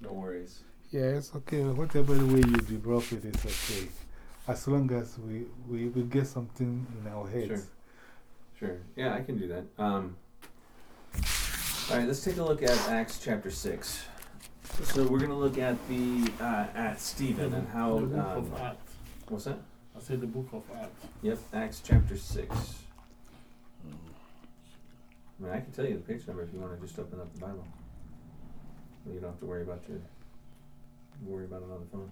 No worries. Yeah, it's okay. Whatever the way you develop it, it is okay. As long as we, we, we get something in our heads. Sure. Sure. Yeah, I can do that. Um, all right, let's take a look at Acts chapter 6. So we're going to look at the uh, at Stephen and how. The book Um, of Acts. what's that? I said the book of Acts. Yep, Acts chapter 6. I mean, I can tell you the page number if you want to just open up the Bible. You don't have to worry about your worry about it on the phone.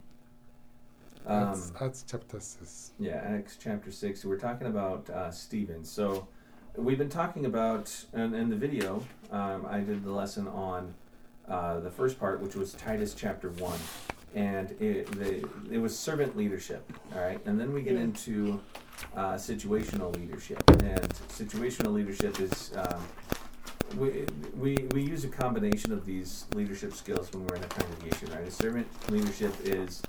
Acts, Um, Acts chapter 6. yeah, Acts chapter 6. We're talking about uh, Stephen. So we've been talking about, and in the video, um, I did the lesson on uh, the first part, which was Titus chapter 1. And it, the, it was servant leadership, all right? And then we get Yeah. into uh, situational leadership. And situational leadership is um, we, we, we use a combination of these leadership skills when we're in a congregation, right? A servant leadership is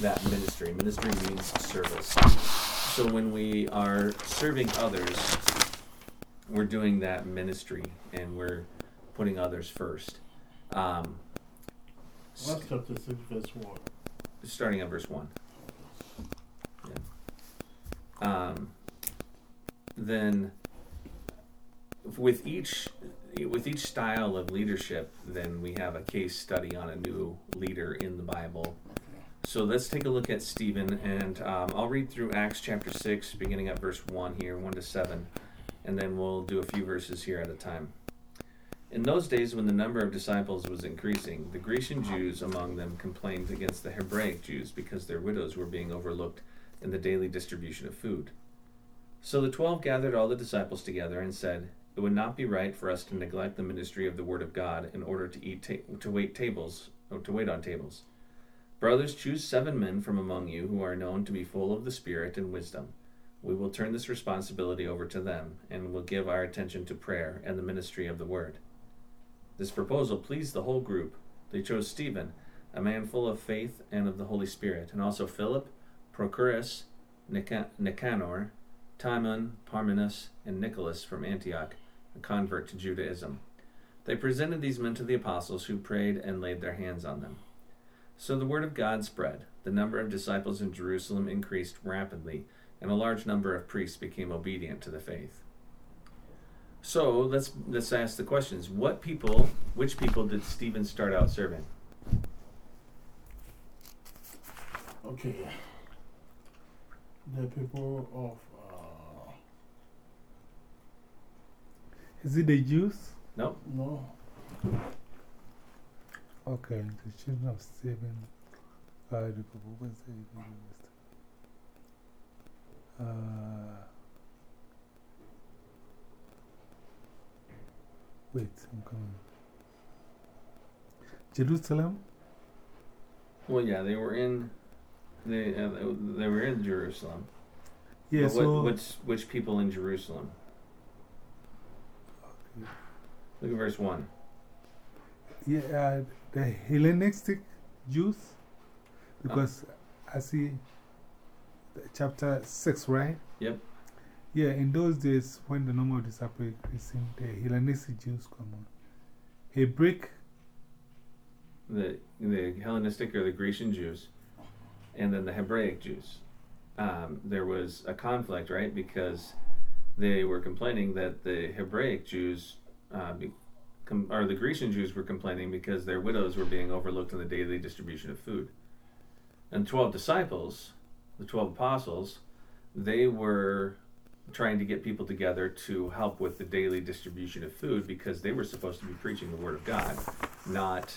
that ministry. Ministry means service. So when we are serving others, we're doing that ministry and we're putting others first. Um, s- Acts chapter 6, verse 1. starting at verse 1. Yeah. Um, then with each with each style of leadership, then we have a case study on a new leader in the Bible. So let's take a look at Stephen, and um, I'll read through Acts chapter 6, beginning at verse 1 here, 1 to 7, and then we'll do a few verses here at a time. In those days, when the number of disciples was increasing, the Grecian Jews among them complained against the Hebraic Jews because their widows were being overlooked in the daily distribution of food. So the twelve gathered all the disciples together and said, It would not be right for us to neglect the ministry of the Word of God in order to eat ta- to wait tables or to wait on tables. Brothers, choose seven men from among you who are known to be full of the Spirit and wisdom. We will turn this responsibility over to them, and will give our attention to prayer and the ministry of the Word. This proposal pleased the whole group. They chose Stephen, a man full of faith and of the Holy Spirit, and also Philip, Prochorus, Nicanor, Timon, Parmenas, and Nicholas from Antioch, a convert to Judaism. They presented these men to the apostles, who prayed and laid their hands on them. So the word of God spread. The number of disciples in Jerusalem increased rapidly, and a large number of priests became obedient to the faith. So let's let's ask the questions. What people, which people did Stephen start out serving? Okay. The people of. Uh, Is it the Jews? No, no. Okay, the children of Stephen. Uh, the people, what's the Uh, wait, I'm coming. Jerusalem? well, yeah, they were in, they uh, they were in Jerusalem. Yeah, But what, so. which which people in Jerusalem? Look at verse one. Yeah, uh, the Hellenistic Jews, because I see chapter 6, right? Yep. Yeah, in those days when the number of disciples increasing, the Hellenistic Jews come on. Hebraic, The the Hellenistic or the Grecian Jews, and then the Hebraic Jews. Um, there was a conflict, right? Because they were complaining that the Hebraic Jews, uh, be, com, or the Grecian Jews, were complaining because their widows were being overlooked in the daily distribution of food. And twelve disciples, the twelve apostles, they were trying to get people together to help with the daily distribution of food because they were supposed to be preaching the word of God, not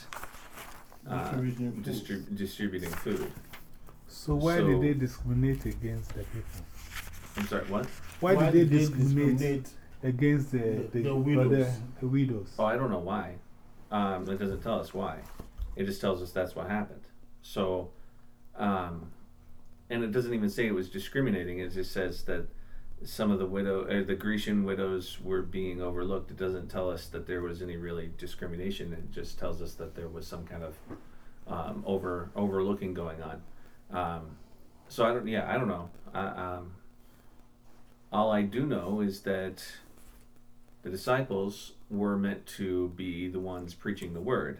uh, Distributing food. distrib- distributing food. so why So- did they discriminate against the people? I'm sorry, what? Why, did they discriminate, discriminate? against the, The- the, the widows? the widows? Oh, I don't know why. Um, it doesn't tell us why. It just tells us that's what happened. So, um, and it doesn't even say it was discriminating. It just says that some of the widow, or the Grecian widows, were being overlooked. It doesn't tell us that there was any really discrimination. It just tells us that there was some kind of um, over overlooking going on. Um, so I don't. Yeah, I don't know. I, um, all I do know is that the disciples were meant to be the ones preaching the word,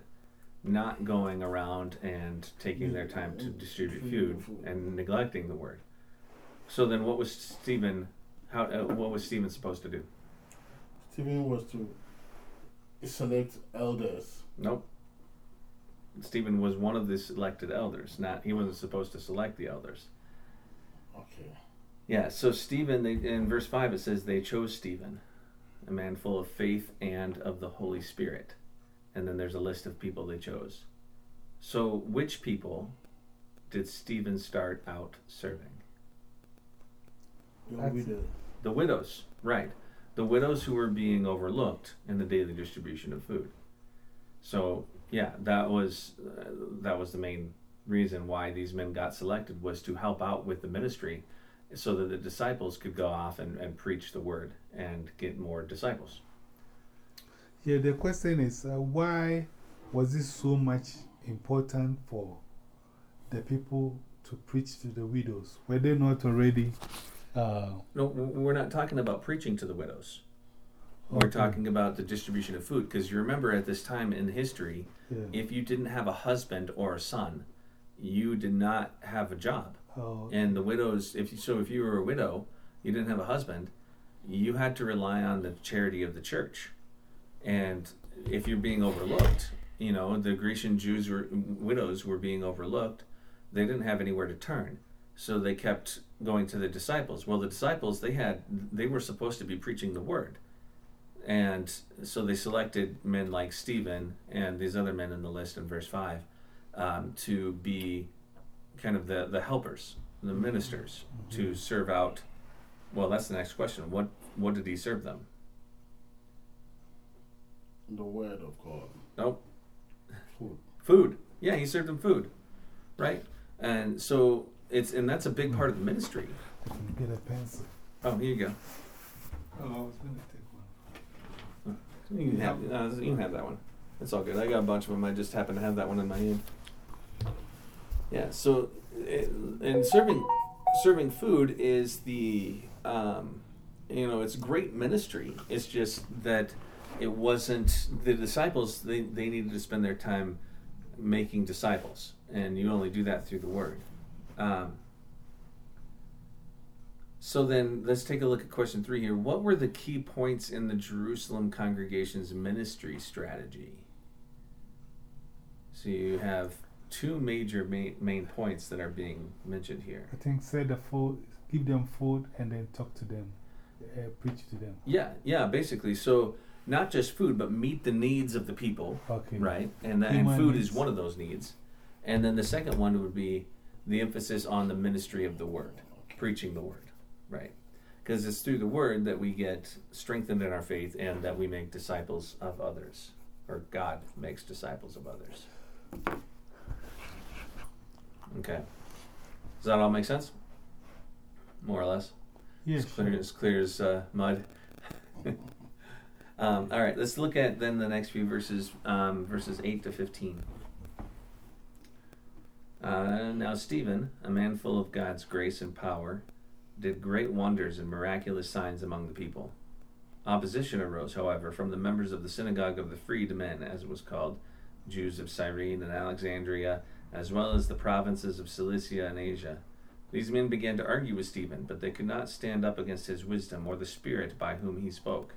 not going around and taking their time to distribute food and neglecting the word. So then, what was Stephen? How? Uh, what was Stephen supposed to do? Stephen was to select elders. Nope. Stephen was one of the selected elders. Not he wasn't supposed to select the elders. Okay. Yeah. So Stephen, they, in verse five, it says they chose Stephen, a man full of faith and of the Holy Spirit, and then there's a list of people they chose. So which people did Stephen start out serving? The widows, right? The widows who were being overlooked in the daily distribution of food. So yeah, that was uh, that was the main reason why these men got selected was to help out with the ministry, so that the disciples could go off and, and preach the word and get more disciples. Yeah, the question is uh, why was this so much important for the people to preach to the widows? Were they not already? Uh, No, we're not talking about preaching to the widows. We're talking about the distribution of food because you remember at this time in history, Yeah. if you didn't have a husband or a son, you did not have a job. Oh, And the widows, if you, so, if you were a widow, you didn't have a husband, you had to rely on the charity of the church. And if you're being overlooked, you know, the Grecian Jews were widows were being overlooked. They didn't have anywhere to turn, so they kept going to the disciples. Well, the disciples they had they were supposed to be preaching the word, and so they selected men like Stephen and these other men in the list in verse five um, to be kind of the the helpers, the ministers, to serve out. Well, that's the next question. What what did he serve them? The word of God. Nope. Food. Food. Yeah, he served them food, right? And so it's and that's a big part of the ministry. I can get a pencil. Oh, here you go. Oh, I was going to take one. You can have uh, you can have that one. It's all good. I got a bunch of them. I just happen to have that one in my hand. Yeah. So, it, and serving serving food is the um, you know it's great ministry. It's just that it wasn't the disciples. They they needed to spend their time making disciples, and you only do that through the word. Um, so then let's take a look at question three here. What were the key points in the Jerusalem congregation's ministry strategy? So you have two major main, main points that are being mentioned here. I think say the food, give them food and then talk to them, uh, preach to them. Yeah, yeah, basically. So not just food, but meet the needs of the people, Okay. right? And, that, and food needs. is one of those needs. And then the second one would be the emphasis on the ministry of the word, preaching the word, right? Because it's through the word that we get strengthened in our faith and that we make disciples of others, or God makes disciples of others. Okay. Does that all make sense? More or less? Yeah, It's clear, clear as uh, mud. um, all right, let's look at then the next few verses, um, verses 8 to 15. Uh, now, Stephen, a man full of God's grace and power, did great wonders and miraculous signs among the people. Opposition arose, however, from the members of the synagogue of the freedmen, as it was called, Jews of Cyrene and Alexandria, as well as the provinces of Cilicia and Asia. These men began to argue with Stephen, but they could not stand up against his wisdom or the Spirit by whom he spoke.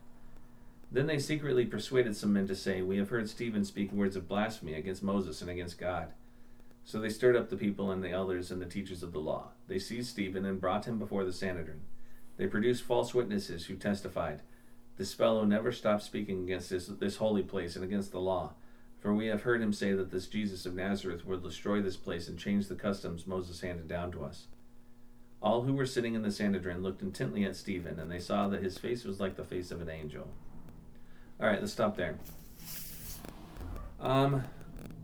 Then they secretly persuaded some men to say, We have heard Stephen speak words of blasphemy against Moses and against God. So they stirred up the people and the elders and the teachers of the law. They seized Stephen and brought him before the Sanhedrin. They produced false witnesses who testified, This fellow never stopped speaking against this, this holy place and against the law. For we have heard him say that this Jesus of Nazareth will destroy this place and change the customs Moses handed down to us. All who were sitting in the Sanhedrin looked intently at Stephen, and they saw that his face was like the face of an angel. All right, let's stop there. Um,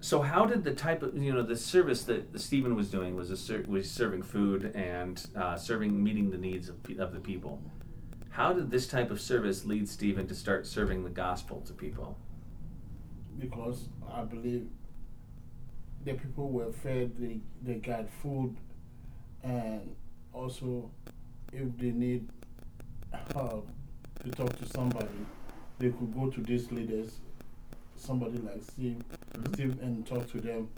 so how did the type of you know the service that Stephen was doing was a ser- was serving food and uh, serving meeting the needs of, of the people? How did this type of service lead Stephen to start serving the gospel to people? Because I believe the people were fed, they, they got food, and also if they need help to talk to somebody, they could go to these leaders, somebody like Steve, Mhm. Steve and talk to them.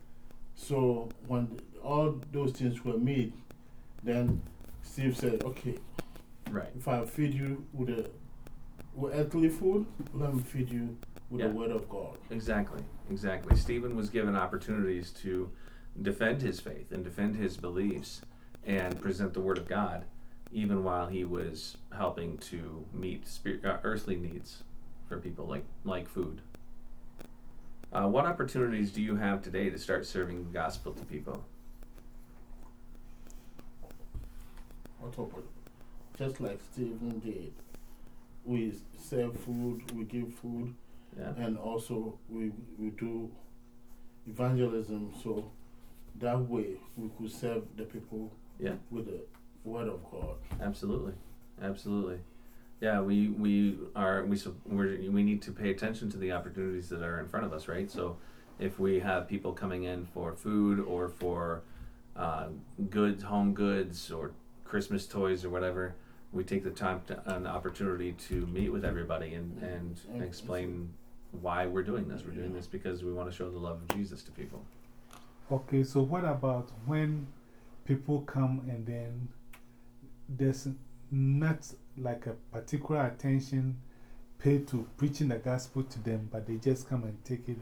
So when all those things were made, then Steve said, "Okay, Right. if I feed you with a with earthly food, let me feed you with Yeah. the word of God." Exactly. Exactly. Stephen was given opportunities to defend his faith and defend his beliefs and present the word of God, even while he was helping to meet spir- uh, earthly needs for people like like food. Uh, what opportunities do you have today to start serving the gospel to people? On top of just like Stephen did, we serve food, we give food, Yeah. and also we we do evangelism. So that way we could serve the people Yeah. with the word of God. Absolutely, absolutely. Yeah, we we are we we're, we need to pay attention to the opportunities that are in front of us, right? So, if we have people coming in for food or for uh, goods, home goods, or Christmas toys or whatever, we take the time to an opportunity to meet with everybody and and And- explain why we're doing this. We're doing this because we want to show the love of Jesus to people. Okay, so what about when people come and then there's not like a particular attention paid to preaching the gospel to them, but they just come and take it,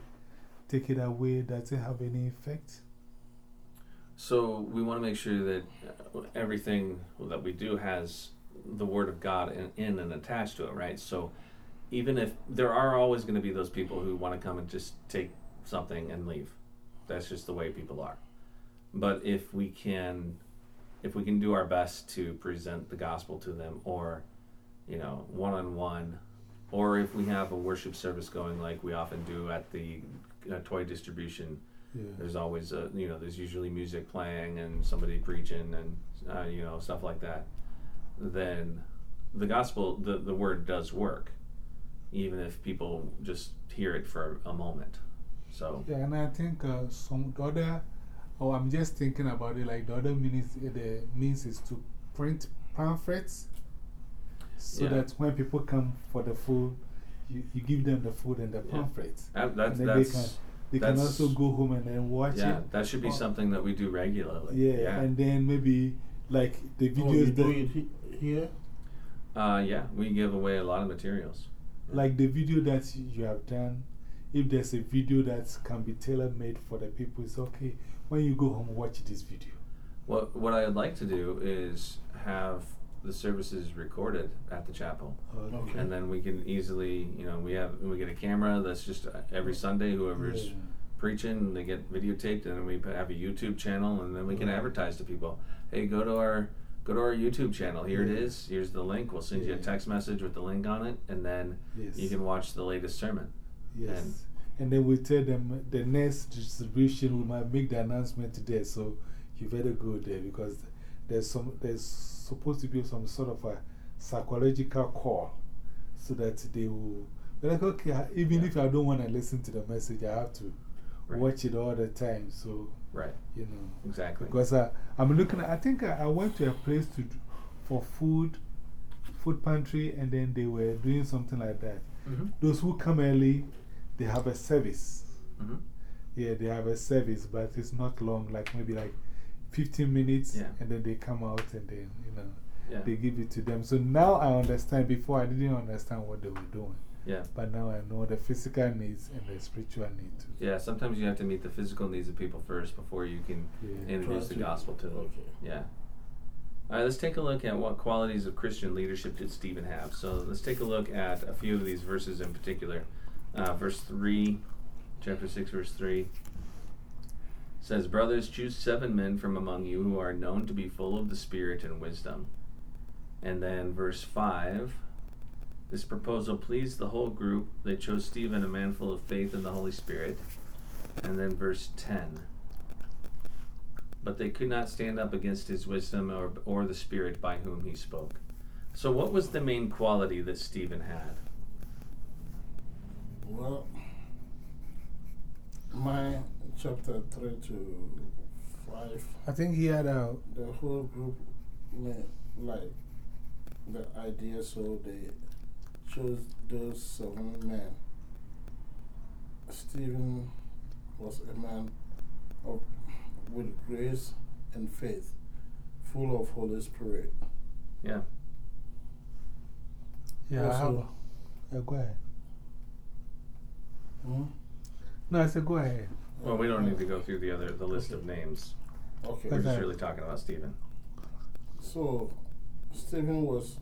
take it away? Does it have any effect? So we want to make sure that uh, everything that we do has the Word of God in, in and attached to it, right? So even if there are always going to be those people who want to come and just take something and leave, that's just the way people are. But if we can, if we can do our best to present the gospel to them, or you know, one on one, or if we have a worship service going like we often do at the uh, toy distribution Yeah. there's always a you know there's usually music playing and somebody preaching and uh, you know stuff like that then the gospel the, the word does work even if people just hear it for a moment so Yeah, and I think uh, some the other, oh, I'm just thinking about it like the other means, the means is to print pamphlets so Yeah. that when people come for the food, you, you give them the food and the Yeah. pamphlets. that, that's And then they that's They can also go home and then watch yeah it. that should be Oh. something that we do regularly Yeah, yeah and then maybe like the Oh, you videos do that, it here? uh, yeah we give away a lot of materials like the video that you have done. If there's a video that can be tailor made for the people, it's okay. When you go home, watch this video. what what i'd like to do is have the services recorded at the chapel Okay. and then we can easily you know we have we get a camera that's just uh, every sunday whoever's Yeah. preaching they get videotaped and then we have a youtube channel and then we can advertise to people hey go to our go to our youtube channel here it Yeah. is here's the link we'll send you a text message with the link on it and then Yes. you can watch the latest sermon Yes. And, then we tell them the next distribution, we might make the announcement today. So you better go there because there's, some, there's supposed to be some sort of a psychological call so that they will. But like, okay, even Yeah. if I don't want to listen to the message, I have to Right. watch it all the time. So, right you know. exactly Because I, I'm looking at, I think I, I went to a place to, for food, food pantry, and then they were doing something like that. mm-hmm. Those who come early, they have a service. Mm-hmm. Yeah, they have a service, but it's not long, like maybe like 15 minutes, Yeah. and then they come out and then, you know, yeah they give it to them. So now I understand. Before I didn't understand what they were doing, yeah but now I know the physical needs and the spiritual need too. yeah sometimes you have to meet the physical needs of people first before you can Yeah. introduce the gospel to them Okay. Yeah. All right, let's take a look at what qualities of Christian leadership did Stephen have. So let's take a look at a few of these verses in particular. Uh, verse 3, chapter 6, verse 3 says, Brothers, choose seven men from among you who are known to be full of the Spirit and wisdom. And then verse 5 this proposal pleased the whole group. They chose Stephen, a man full of faith in the Holy Spirit. And then verse 10 but they could not stand up against his wisdom or, or the spirit by whom he spoke. So, what was the main quality that Stephen had? Well, my chapter 3 to 5, I think he had a, the whole group like the idea, so they chose those seven men. Stephen was a man of, with grace and faith, full of Holy Spirit. Yeah. Yeah, I have. Also- Yeah, go ahead. Hmm? No, I said go ahead. Well, we don't need to go through the other the list of names. Okay. We're just really talking about Stephen. So, Stephen was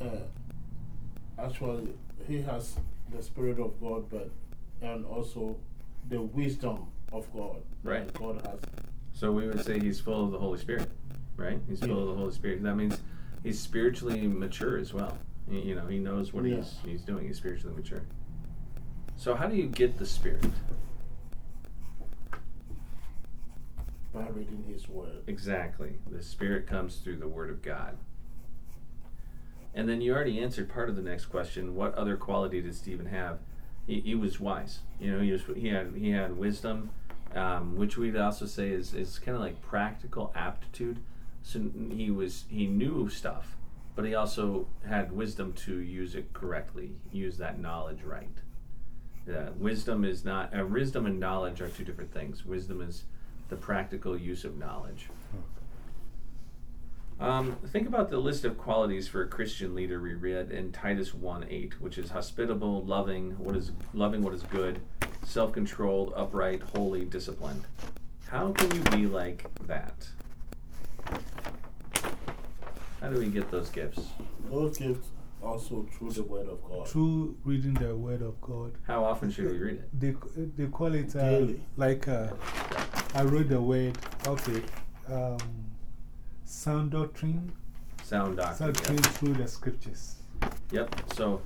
Uh, actually, he has the Spirit of God, but and also the wisdom of God. Right. God has. So we would say he's full of the Holy Spirit, right? He's full of the Holy Spirit. That means he's spiritually mature as well. You know, he knows what Yeah. he's he's doing. He's spiritually mature. So how do you get the Spirit? by reading His Word. Exactly. The Spirit comes through the Word of God. And then you already answered part of the next question. What other quality did Stephen have? He, he was wise. You know, he was he had he had wisdom, um, which we'd also say is is kind of like practical aptitude. So he was he knew stuff, but he also had wisdom to use it correctly, use that knowledge right. Yeah, wisdom is not uh, wisdom and knowledge are two different things. Wisdom is the practical use of knowledge. Um, think about the list of qualities for a Christian leader we read in Titus 1 8, which is hospitable, loving, what is loving what is good, self controlled, upright, holy, disciplined. How can you be like that? How do we get those gifts? Those gifts also through the Word of God. Through reading the Word of God, How often should we read it? they, they call it uh, Daily. like uh, I read the word, okay, um, sound doctrine, Sound doctrine. sound through the scriptures. Yep. So,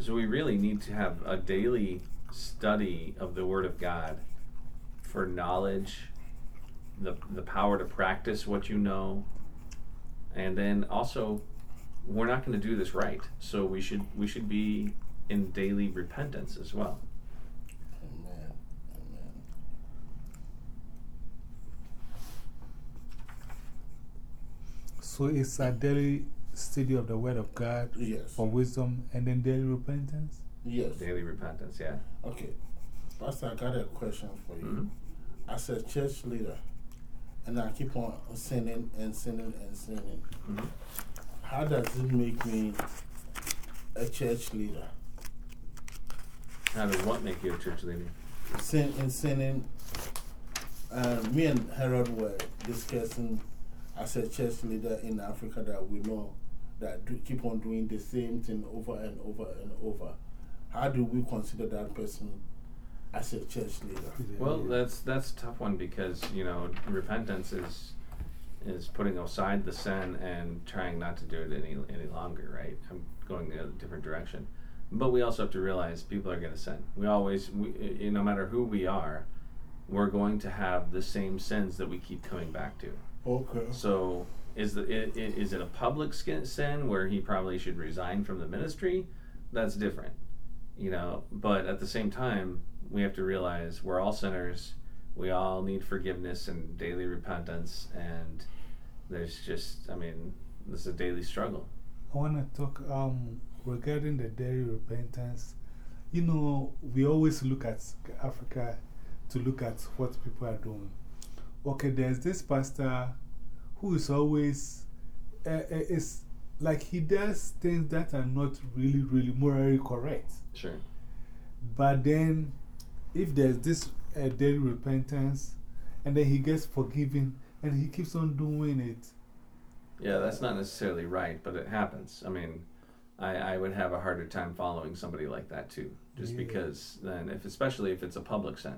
so we really need to have a daily study of the Word of God for knowledge, the the power to practice what you know, and then also, we're not going to do this right. So we should we should be in daily repentance as well. Amen. Amen. So it's a daily study of the Word of God Yes. for wisdom and then daily repentance. Yes. Daily repentance. Yeah. Okay. Pastor, I got a question for you. Mhm. As a church leader, and I keep on sinning and sinning and sinning, Mhm. how does it make me a church leader? How does what make you a church leader? Sin and sinning. Uh, me and Harold were discussing as a church leader in Africa that we know that do, keep on doing the same thing over and over and over. How do we consider that person as a church leader? Well, that's that's a tough one because you know repentance is is putting aside the sin and trying not to do it any any longer, right? I'm going in a different direction, but we also have to realize people are going to sin. We always, we, i- no matter who we are, we're going to have the same sins that we keep coming back to. Okay. So is the i- i- is it a public sin where he probably should resign from the ministry? That's different, you know. But at the same time, we have to realize we're all sinners. We all need forgiveness and daily repentance, and there's just, I mean, this is a daily struggle. I want to talk um, regarding the daily repentance. You know, we always look at Africa to look at what people are doing. Okay, there's this pastor who is always, uh, uh, it's like he does things that are not really, really morally correct. Sure. But then, if there's this uh, daily repentance, and then he gets forgiven, and he keeps on doing it, Yeah, that's not necessarily right, but it happens. I mean, I, I would have a harder time following somebody like that too, just Yeah. because then, if especially if it's a public sin,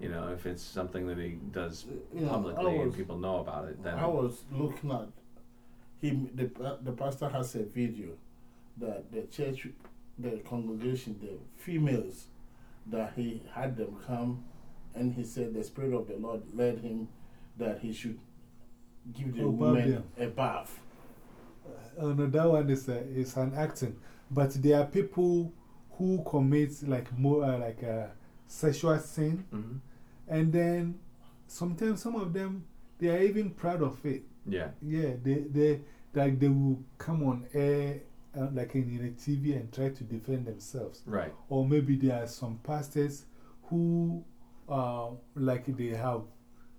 you know, if it's something that he does You know, I publicly and people know about it, then I was looking at him. The uh, the pastor has a video that the church, the congregation, the females, that he had them come, and he said the spirit of the Lord led him that he should give the Oh, women them. a bath. Oh no, that one is, a, is an acting. But there are people who commit like more uh, like a sexual sin, Mhm. and then sometimes some of them they are even proud of it. yeah, Yeah, they, they, like they will come on air uh, like in, in a TV and try to defend themselves. right, Or maybe there are some pastors who, uh, like they have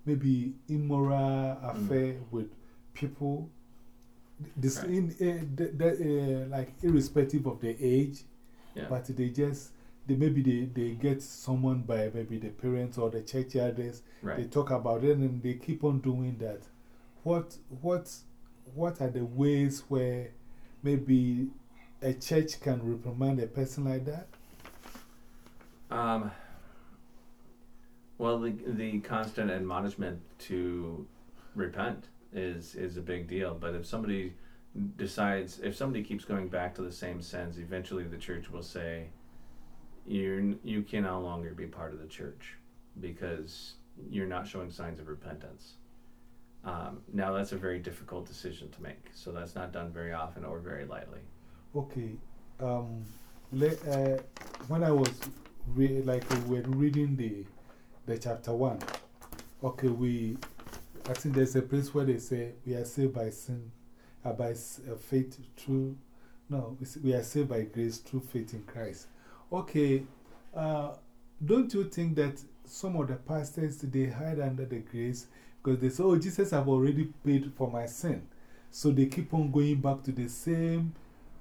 maybe immoral affair with people, this Right. in, uh, the, the, uh, like irrespective of their age, Yeah. but they just, they, maybe they, they get someone by maybe the parents or the church elders, they talk about it and they keep on doing that. What, what, what are the ways where maybe a church can reprimand a person like that? Um, well, the, the constant admonishment to repent is, is a big deal. But if somebody decides, if somebody keeps going back to the same sins, eventually the church will say, you you can no longer be part of the church because you're not showing signs of repentance. Um, now, that's a very difficult decision to make. So that's not done very often or very lightly. Okay. Um, le, uh, when I was like we were reading the, the chapter one, okay, we, I think there's a place where they say we are saved by sin, uh, by uh, faith through, no, we are saved by grace through faith in Christ. Okay, uh, don't you think that some of the pastors they hide under the grace because they say, oh, Jesus have already paid for my sin. So they keep on going back to the same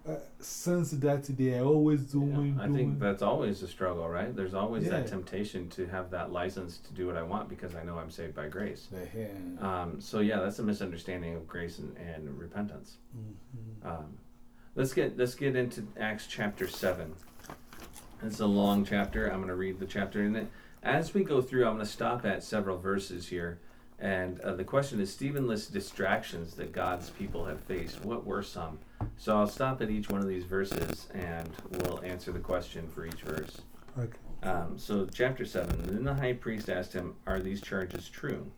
uh, sins that they are always doing. I doing. think that's always a struggle, right? There's always that temptation to have that license to do what I want because I know I'm saved by grace. Um, so yeah, that's a misunderstanding of grace and, and repentance. Mhm. Um, let's get let's get into Acts chapter seven. It's a long chapter. I'm going to read the chapter, and then as we go through, I'm going to stop at several verses here. And uh, the question is, Stephen lists distractions that God's people have faced. What were some? So I'll stop at each one of these verses, and we'll answer the question for each verse. Okay. Um, so, chapter 7 Then the high priest asked him, Are these charges true?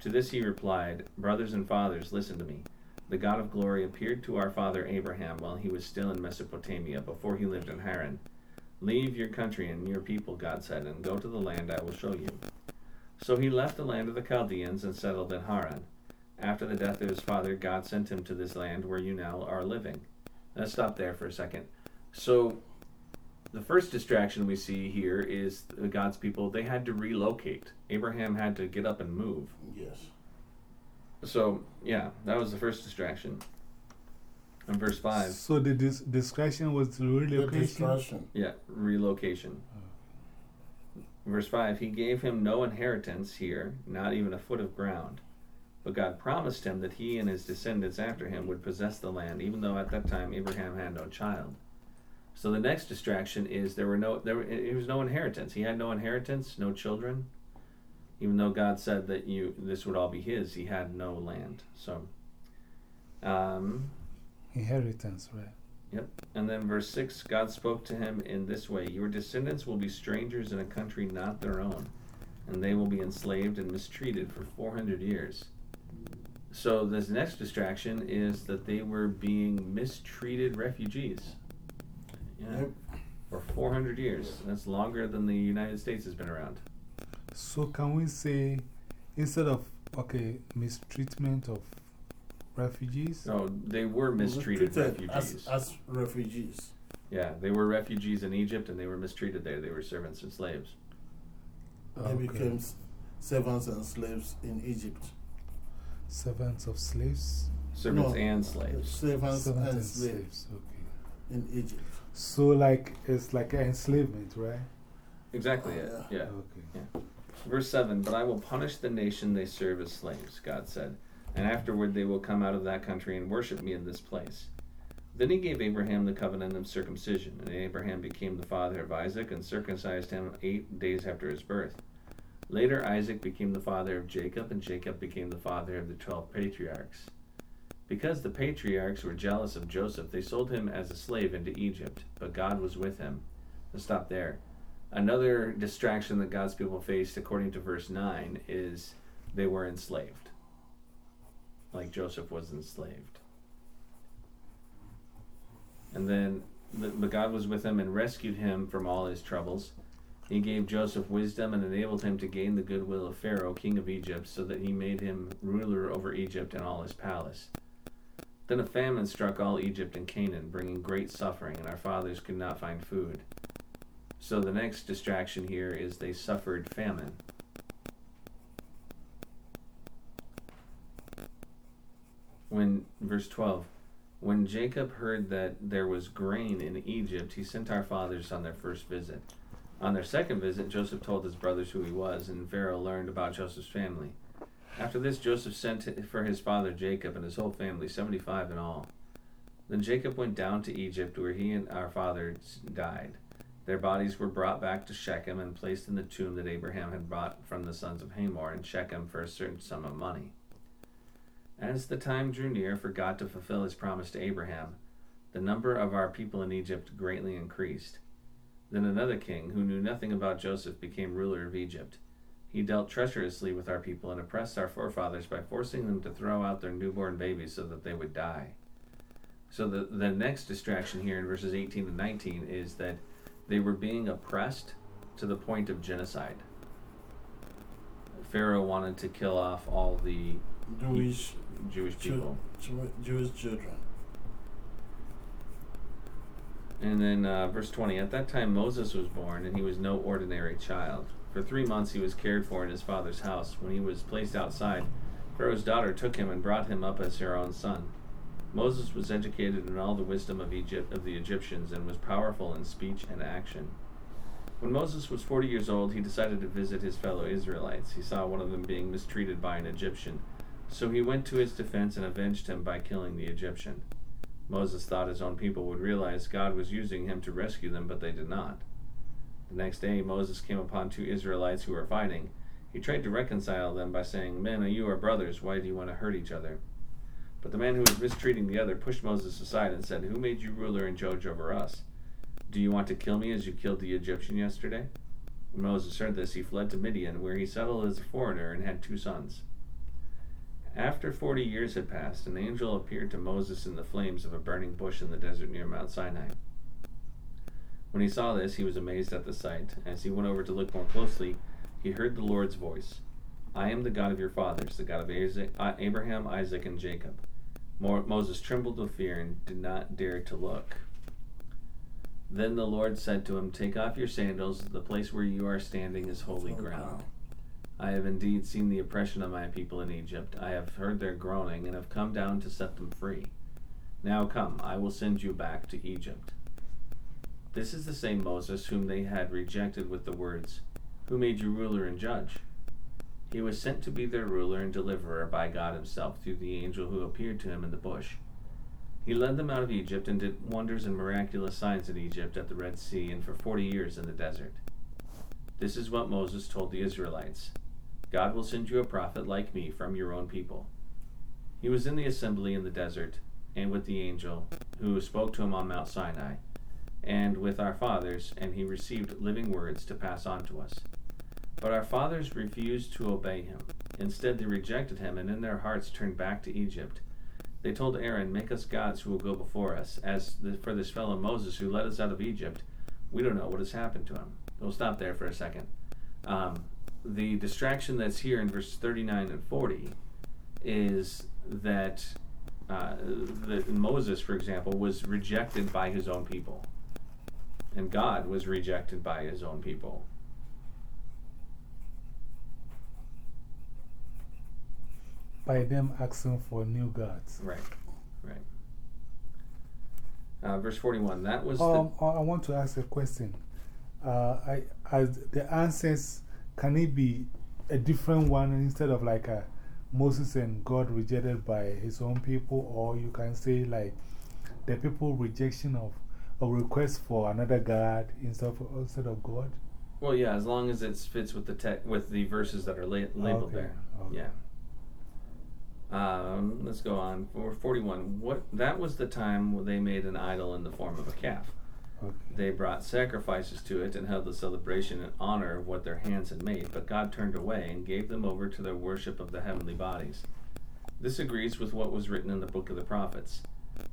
To this he replied, Brothers and fathers, listen to me. The God of glory appeared to our father Abraham while he was still in Mesopotamia, before he lived in Haran. Leave your country and your people, God said, and go to the land I will show you. So he left the land of the Chaldeans and settled in Haran. After the death of his father, God sent him to this land where you now are living. Let's stop there for a second. So, the first distraction we see here is God's people, they had to relocate. Abraham had to get up and move. Yes. So, yeah, that was the first distraction. In verse 5, So the dis discretion was the The relocation. distraction. yeah, relocation. Verse 5 He gave him no inheritance here, not even a foot of ground. But God promised him that he and his descendants after him would possess the land, even though at that time Abraham had no child. So the next distraction is there were no there it was no inheritance. He had no inheritance, no children. Even though God said that you this would all be his, he had no land. So um Inheritance, right? Yep. And then verse 6 God spoke to him in this way Your descendants will be strangers in a country not their own, and they will be enslaved and mistreated for 400 years. So, this next distraction is that they were being mistreated refugees. Yeah. Yep. For 400 years. That's longer than the United States has been around. So can we say, instead of, okay, mistreatment of refugees? No, they were mistreated Treated refugees. As, as refugees. yeah, they were refugees in Egypt and they were mistreated there. They were servants and slaves. They became servants and slaves in Egypt. Servants of slaves? Servants No, and slaves. Servants, Servants and and slaves slaves, okay. in Egypt. So, like, it's like enslavement, right? Exactly it. Oh, yeah. Yeah. Okay. Verse 7 But I will punish the nation they serve as slaves, God said, and afterward they will come out of that country and worship me in this place. Then he gave Abraham the covenant of circumcision, and Abraham became the father of Isaac and circumcised him eight days after his birth. Later, Isaac became the father of Jacob, and Jacob became the father of the twelve patriarchs. Because the patriarchs were jealous of Joseph, they sold him as a slave into Egypt, but God was with him. Let's stop there. Another distraction that God's people faced, according to verse 9, is they were enslaved. Like Joseph was enslaved. And then, the, but God was with him and rescued him from all his troubles. He gave Joseph wisdom and enabled him to gain the goodwill of Pharaoh, king of Egypt, so that he made him ruler over Egypt and all his palace. Then a famine struck all Egypt and Canaan, bringing great suffering, and our fathers could not find food. So the next distraction here is they suffered famine. When, verse 12, when Jacob heard that there was grain in Egypt, he sent our fathers on their first visit. On their second visit, Joseph told his brothers who he was, and Pharaoh learned about Joseph's family. After this, Joseph sent for his father Jacob and his whole family, seventy five in all. Then Jacob went down to Egypt, where he and our fathers died. Their bodies were brought back to Shechem and placed in the tomb that Abraham had bought from the sons of Hamor in Shechem for a certain sum of money. As the time drew near for God to fulfill his promise to Abraham, the number of our people in Egypt greatly increased. Then another king, who knew nothing about Joseph, became ruler of Egypt. He dealt treacherously with our people and oppressed our forefathers by forcing them to throw out their newborn babies so that they would die. So the, the next distraction here in verses 18 and 19 is that they were being oppressed to the point of genocide. Pharaoh wanted to kill off all the Jewish Jewish people. Jew- Jewish children. And then uh, verse 20 At that time Moses was born, and he was no ordinary child. For three months he was cared for in his father's house. When he was placed outside, Pharaoh's daughter took him and brought him up as her own son. Moses was educated in all the wisdom of Egypt of the Egyptians and was powerful in speech and action. When Moses was 40 years old, he decided to visit his fellow Israelites. He saw one of them being mistreated by an Egyptian. So he went to his defense and avenged him by killing the Egyptian. Moses thought his own people would realize God was using him to rescue them, but they did not. The next day, Moses came upon two Israelites who were fighting. He tried to reconcile them by saying, Men, you are brothers. Why do you want to hurt each other? But the man who was mistreating the other pushed Moses aside and said, Who made you ruler and judge over us? Do you want to kill me as you killed the Egyptian yesterday? When Moses heard this, he fled to Midian, where he settled as a foreigner and had two sons. After forty years had passed, an angel appeared to Moses in the flames of a burning bush in the desert near Mount Sinai. When he saw this, he was amazed at the sight. As he went over to look more closely, he heard the Lord's voice I am the God of your fathers, the God of uh, Abraham, Isaac, and Jacob. Mo- Moses trembled with fear and did not dare to look. Then the Lord said to him, Take off your sandals, the place where you are standing is holy ground. I have indeed seen the oppression of my people in Egypt. I have heard their groaning, and have come down to set them free. Now come, I will send you back to Egypt. This is the same Moses whom they had rejected with the words, Who made you ruler and judge? He was sent to be their ruler and deliverer by God Himself through the angel who appeared to him in the bush. He led them out of Egypt and did wonders and miraculous signs in Egypt at the Red Sea and for forty years in the desert. This is what Moses told the Israelites God will send you a prophet like me from your own people. He was in the assembly in the desert, and with the angel who spoke to him on Mount Sinai, and with our fathers, and he received living words to pass on to us. But our fathers refused to obey him. Instead, they rejected him, and in their hearts turned back to Egypt. They told Aaron, Make us gods who will go before us. As for this fellow Moses who led us out of Egypt, we don't know what has happened to him. We'll stop there for a second. Um, the distraction that's here in verses 39 and 40 is that, uh, that Moses, for example, was rejected by his own people, and God was rejected by his own people. By them asking for new gods. Right, right. Uh, verse 41, that was um, I want to ask a question. Uh, I, as the answers, can it be a different one instead of like a Moses and God rejected by his own people, or you can say like the people rejection of a request for another God instead of, instead of God? Well, yeah, as long as it fits with the te with the verses that are la labeled Okay, there. okay. Yeah. Um, let's go on. For 41. What, that was the time when they made an idol in the form of a calf. Okay. They brought sacrifices to it and held the celebration in honor of what their hands had made, but God turned away and gave them over to their worship of the heavenly bodies. This agrees with what was written in the book of the prophets.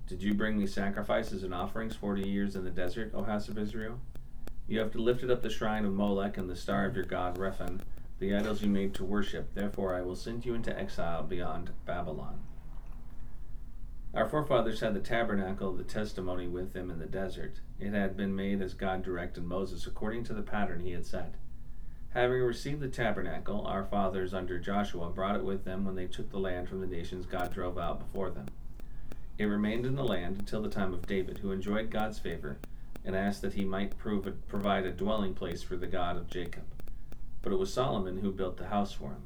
Did you bring me sacrifices and offerings forty years in the desert, O house of Israel? You have lifted up the shrine of Molech and the star of your god Rephan, the idols you made to worship. Therefore I will send you into exile beyond Babylon. Our forefathers had the tabernacle of the testimony with them in the desert. It had been made as God directed Moses according to the pattern he had set. Having received the tabernacle, our fathers under Joshua brought it with them when they took the land from the nations God drove out before them. It remained in the land until the time of David, who enjoyed God's favor and asked that he might prove, provide a dwelling place for the God of Jacob. But it was Solomon who built the house for him.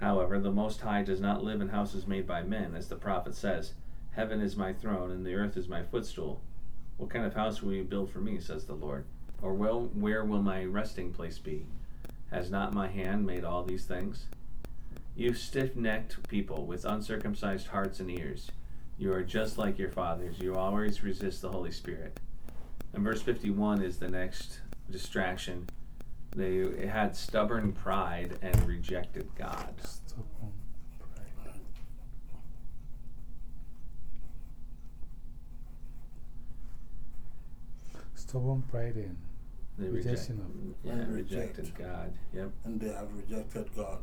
However, the Most High does not live in houses made by men, as the prophet says, Heaven is my throne, and the earth is my footstool. What kind of house will you build for me, says the Lord? Or will, where will my resting place be? Has not my hand made all these things? You stiff necked people with uncircumcised hearts and ears, you are just like your fathers. You always resist the Holy Spirit. And verse 51 is the next distraction they had stubborn pride and rejected God. Stubborn pride. Stubborn pride and They rejection reject, of. yeah, And rejected reject. God. Yep. And they have rejected God.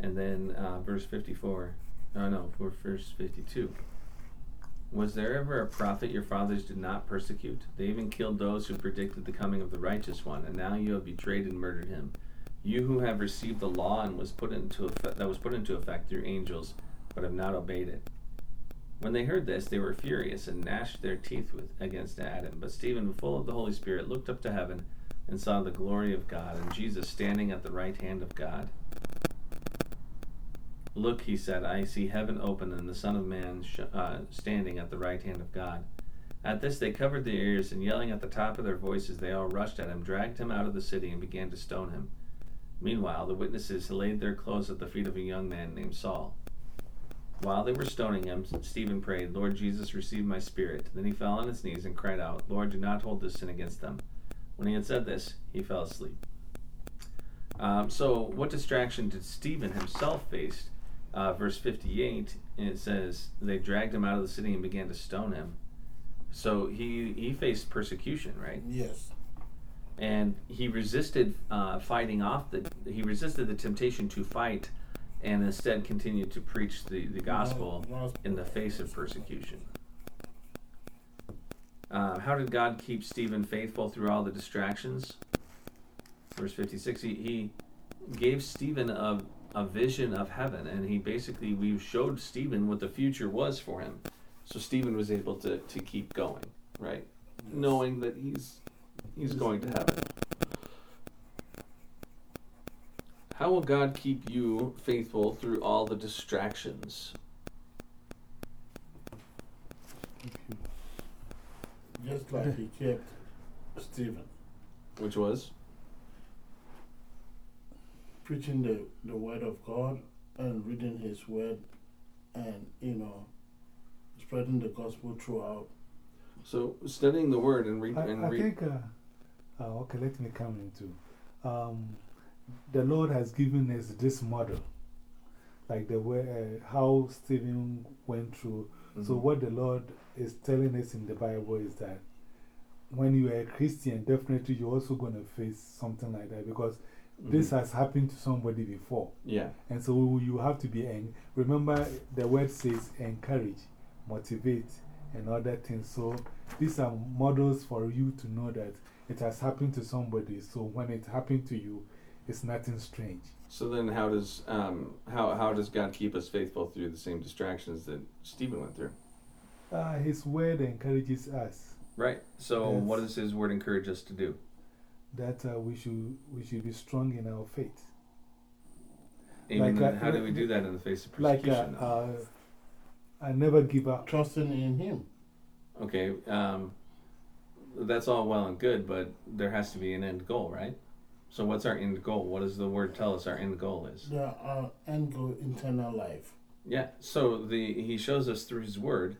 And then uh, verse 54. Oh, no, for verse 52. Was there ever a prophet your fathers did not persecute? They even killed those who predicted the coming of the righteous one, and now you have betrayed and murdered him. You who have received the law and was put into effect, that was put into effect through angels, but have not obeyed it. When they heard this, they were furious and gnashed their teeth with, against Adam. But Stephen, full of the Holy Spirit, looked up to heaven and saw the glory of God and Jesus standing at the right hand of God. Look, he said, I see heaven open and the Son of Man sh- uh, standing at the right hand of God. At this, they covered their ears, and yelling at the top of their voices, they all rushed at him, dragged him out of the city, and began to stone him. Meanwhile, the witnesses laid their clothes at the feet of a young man named Saul. While they were stoning him, Stephen prayed, Lord Jesus, receive my spirit. Then he fell on his knees and cried out, Lord, do not hold this sin against them. When he had said this, he fell asleep. Um, so, what distraction did Stephen himself face? Uh, verse 58, it says, They dragged him out of the city and began to stone him. So, he, he faced persecution, right? Yes. and he resisted uh, fighting off the he resisted the temptation to fight and instead continued to preach the, the gospel in the face of persecution uh, how did god keep stephen faithful through all the distractions verse 56 he, he gave stephen a, a vision of heaven and he basically we showed stephen what the future was for him so stephen was able to, to keep going right knowing that he's he's going to heaven. How will God keep you faithful through all the distractions? Just like he kept Stephen Which was? Preaching the, the word of God and reading his word and, you know, spreading the gospel throughout. So studying the word and read I, and I read. think, uh, uh, okay, let me come into. Um, the Lord has given us this model, like the way uh, how Stephen went through. So, Mhm. what the Lord is telling us in the Bible is that when you are a Christian, definitely you're also going to face something like that because this Mhm. has happened to somebody before. yeah. And so you have to be, en remember the word says encourage, motivate, and other things. So these are models for you to know that it has happened to somebody. So when it happened to you, it's nothing strange. So then, how does um how how does God keep us faithful through the same distractions that Stephen went through? Uh, his word encourages us Right. So Yes. what does His word encourage us to do? That uh, we, should, we should be strong in our faith. Even Like, uh, how do we do that in the face of Like, uh, persecution? though? uh, I never give up. Trusting in him. okay. Um, that's all well and good, but there has to be an end goal, right? So what's our end goal? What does the word tell us our end goal is? The uh, end goal, eternal life. Yeah. So the he shows us through his word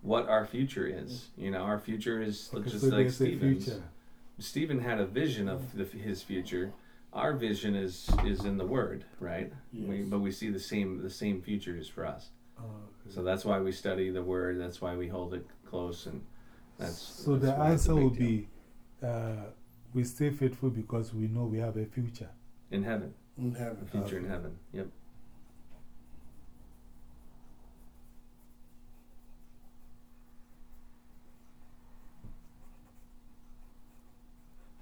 what our future is. You know, our future is Okay, just so like Stephen's. future. Stephen had a vision of the, his future. Our vision is is in the word, right? We, but we see the same the same futures for us. Okay. So that's why we study the word. That's why we hold it close, and that's so that's the a answer will deal. be uh, we stay faithful because we know we have a future. in heaven, In a heaven. future in heaven. Yep.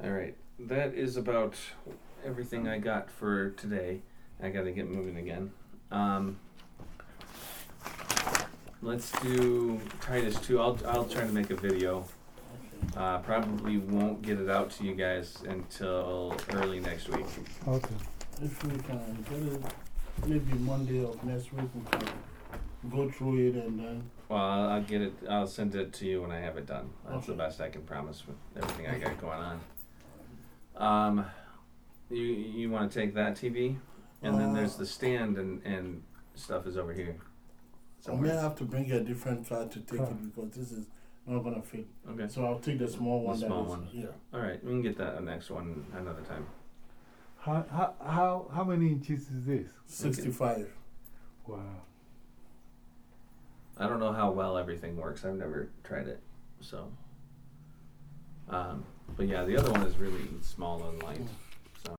All right, that is about everything I got for today. I got to get moving again. Um, let's do Titus two. I'll I'll try to make a video. Okay. Uh, probably won't get it out to you guys until early next week. Okay. If we can get it, maybe Monday of next week, we can go through it and then. Well, I'll, I'll get it. I'll send it to you when I have it done. That's the best I can promise with everything I got going on. Um, you you want to take that TV, and then there's Uh, the stand and and stuff is over here. I may Somewhere. have to bring a different car to take Car. it because this is not gonna fit. Okay. So I'll take the small one. The one. small that is, one. Yeah. All right. We can get that next one another time. How, how, how, how many inches is this? Sixty-five. Wow. I don't know how well everything works. I've never tried it, so. Um, but yeah, the other one is really small and light.